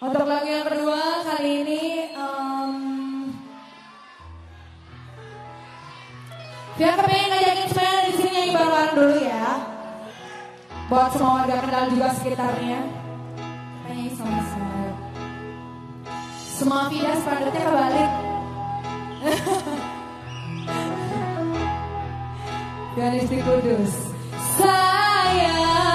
Untuk lagu yang kedua kali ini um, Via kepengen ngajakin semuanya di sini nyanyi bareng dulu ya. Buat semua warga kendal juga sekitarnya. Nyanyi sama semua. Semua pindah sepanduknya kebalik. Garis di Kudus. Sayang.